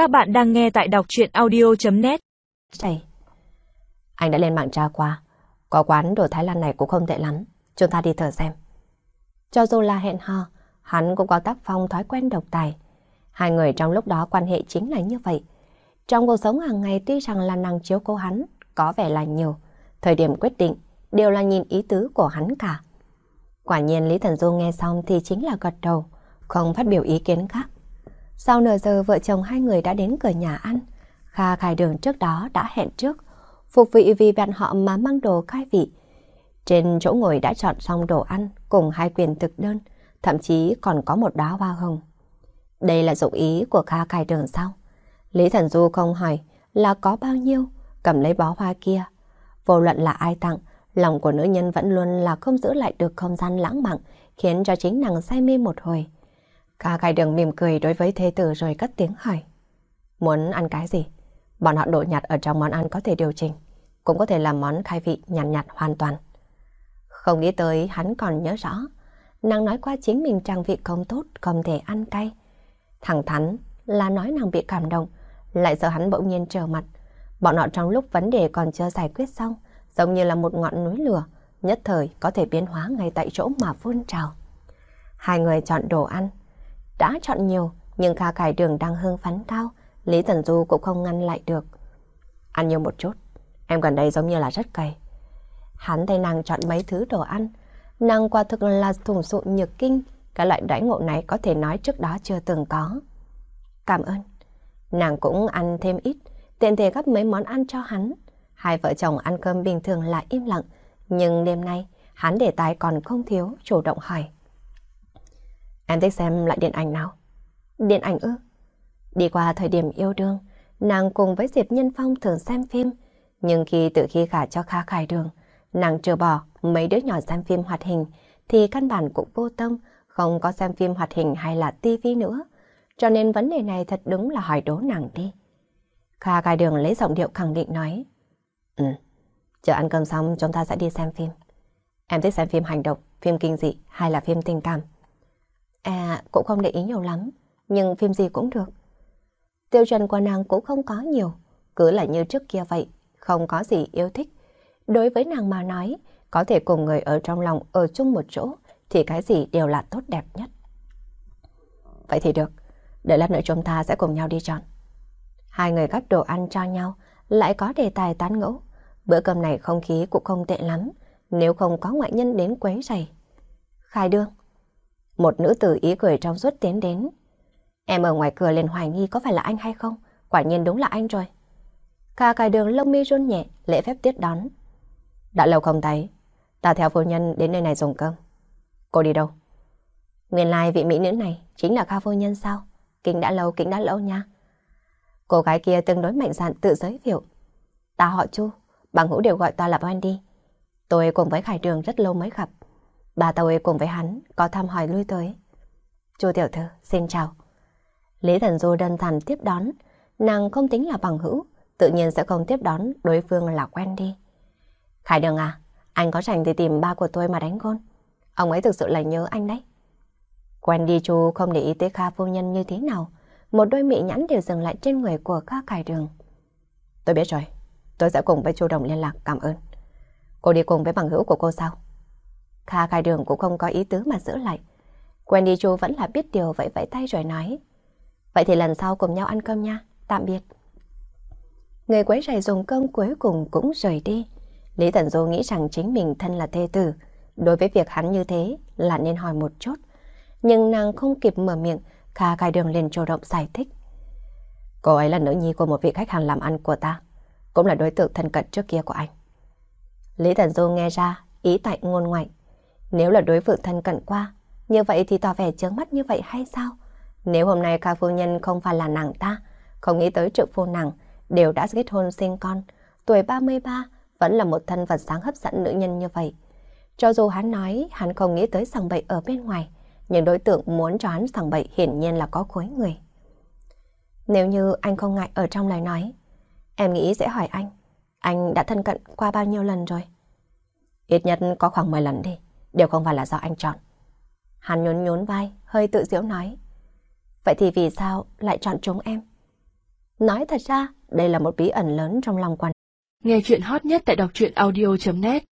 Các bạn đang nghe tại đọc chuyện audio.net Đây. Anh đã lên mạng tra qua. Có quán đồ Thái Lan này cũng không tệ lắm. Chúng ta đi thử xem. Cho dù là hẹn hò, hắn cũng có tác phong thói quen độc tài. Hai người trong lúc đó quan hệ chính là như vậy. Trong cuộc sống hàng ngày tuy rằng là nàng chiếu cố hắn, có vẻ là nhiều. Thời điểm quyết định đều là nhìn ý tứ của hắn cả. Quả nhiên Lý Thần Du nghe xong thì chính là gật đầu, không phát biểu ý kiến khác. Sau nửa giờ vợ chồng hai người đã đến cửa nhà ăn. Kha khai đường trước đó đã hẹn trước, phục vị vì bạn họ mà mang đồ khai vị. Trên chỗ ngồi đã chọn xong đồ ăn cùng hai quyền thực đơn, thậm chí còn có một đóa hoa hồng. Đây là dụng ý của Kha khai đường sao? Lý Thần Du không hỏi là có bao nhiêu, cầm lấy bó hoa kia. Vô luận là ai tặng, lòng của nữ nhân vẫn luôn là không giữ lại được không gian lãng mạn, khiến cho chính nàng say mê một hồi. Kha khai đường mỉm cười đối với thê tử rồi cất tiếng hỏi. Muốn ăn cái gì? Bọn họ đổ nhạt ở trong món ăn có thể điều chỉnh, cũng có thể làm món khai vị nhàn nhạt, nhạt hoàn toàn. Không nghĩ tới hắn còn nhớ rõ, nàng nói qua chính mình trang vị không tốt, không thể ăn cay. Thẳng thắn là nói nàng bị cảm động, lại sợ hắn bỗng nhiên trở mặt. Bọn họ trong lúc vấn đề còn chưa giải quyết xong, giống như là một ngọn núi lửa, nhất thời có thể biến hóa ngay tại chỗ mà phun trào. Hai người chọn đồ ăn, đã chọn nhiều, nhưng Kha Cải Đường đang hương phấn cao, Lý Thần Du cũng không ngăn lại được. Ăn nhiều một chút, em gần đây giống như là rất cay. Hắn thấy nàng chọn mấy thứ đồ ăn, nàng quả thực là thùng sụ nhược kinh, cái loại đãi ngộ này có thể nói trước đó chưa từng có. Cảm ơn. Nàng cũng ăn thêm ít, tiện thể gấp mấy món ăn cho hắn. Hai vợ chồng ăn cơm bình thường là im lặng, nhưng đêm nay hắn để tài còn không thiếu, chủ động hỏi. Em thích xem lại điện ảnh nào? Điện ảnh ư? Đi qua thời điểm yêu đương, nàng cùng với Diệp Nhân Phong thường xem phim. Nhưng khi từ khi gả cho Kha Khải Đường, nàng trừ bỏ mấy đứa nhỏ xem phim hoạt hình, thì căn bản cũng vô tâm, không có xem phim hoạt hình hay là tivi nữa. Cho nên vấn đề này thật đúng là hỏi đố nàng đi. Kha Khải Đường lấy giọng điệu khẳng định nói. Ừ, chờ ăn cơm xong chúng ta sẽ đi xem phim. Em thích xem phim hành động, phim kinh dị hay là phim tình cảm? À, cũng không để ý nhiều lắm, nhưng phim gì cũng được. Tiêu chuẩn của nàng cũng không có nhiều, cứ là như trước kia vậy, không có gì yêu thích. Đối với nàng mà nói, có thể cùng người ở trong lòng ở chung một chỗ, thì cái gì đều là tốt đẹp nhất. Vậy thì được, đợi lát nữa chúng ta sẽ cùng nhau đi chọn. Hai người gắp đồ ăn cho nhau, lại có đề tài tán ngẫu. Bữa cơm này không khí cũng không tệ lắm, nếu không có ngoại nhân đến quấy rầy. Khai đương. Một nữ tử ý cười trong suốt tiến đến. Em ở ngoài cửa liền hoài nghi có phải là anh hay không? Quả nhiên đúng là anh rồi. Cả cài đường lông mi run nhẹ, lễ phép tiết đón. Đã lâu không thấy, ta theo phu nhân đến nơi này dùng cơm. Cô đi đâu? Nguyên lai vị mỹ nữ này chính là Kha phu nhân sao? Kính đã lâu, kính đã lâu nha. Cô gái kia tương đối mạnh dạn tự giới thiệu. Ta họ Chu, bằng hữu đều gọi ta là Wendy. Tôi cùng với Khải Đường rất lâu mới gặp. Bà tôi cùng với hắn có thăm hỏi lui tới. Chu tiểu thư, xin chào. Lý Thần Du đơn giản tiếp đón, nàng không tính là bằng hữu, tự nhiên sẽ không tiếp đón đối phương là quen đi. Khải Đường à, anh có rảnh thì tìm ba của tôi mà đánh gôn. Ông ấy thực sự là nhớ anh đấy. Quen đi Chu không để ý tới Kha phu nhân như thế nào, một đôi mị nhãn đều dừng lại trên người của Kha Khải Đường. Tôi biết rồi, tôi sẽ cùng với Chu Đồng liên lạc, cảm ơn. Cô đi cùng với bằng hữu của cô sao? Kha khai đường cũng không có ý tứ mà giữ lại. Wendy Chu vẫn là biết điều vậy vẫy tay rồi nói. Vậy thì lần sau cùng nhau ăn cơm nha, tạm biệt. Người quấy rầy dùng cơm cuối cùng cũng rời đi. Lý Thần Du nghĩ rằng chính mình thân là thê tử. Đối với việc hắn như thế là nên hỏi một chút. Nhưng nàng không kịp mở miệng, Kha khai đường liền chủ động giải thích. Cô ấy là nữ nhi của một vị khách hàng làm ăn của ta. Cũng là đối tượng thân cận trước kia của anh. Lý Thần Du nghe ra ý tại ngôn ngoại nếu là đối phương thân cận qua, như vậy thì tỏ vẻ chướng mắt như vậy hay sao? Nếu hôm nay ca phu nhân không phải là nàng ta, không nghĩ tới trợ phu nàng, đều đã kết hôn sinh con, tuổi 33 vẫn là một thân vật sáng hấp dẫn nữ nhân như vậy. Cho dù hắn nói hắn không nghĩ tới sằng bậy ở bên ngoài, nhưng đối tượng muốn cho hắn sằng bậy hiển nhiên là có khối người. Nếu như anh không ngại ở trong lời nói, em nghĩ sẽ hỏi anh, anh đã thân cận qua bao nhiêu lần rồi? Ít nhất có khoảng 10 lần đi đều không phải là do anh chọn. Hắn nhún nhún vai, hơi tự giễu nói. Vậy thì vì sao lại chọn chúng em? Nói thật ra, đây là một bí ẩn lớn trong lòng quan. Nghe chuyện hot nhất tại đọc truyện audio.net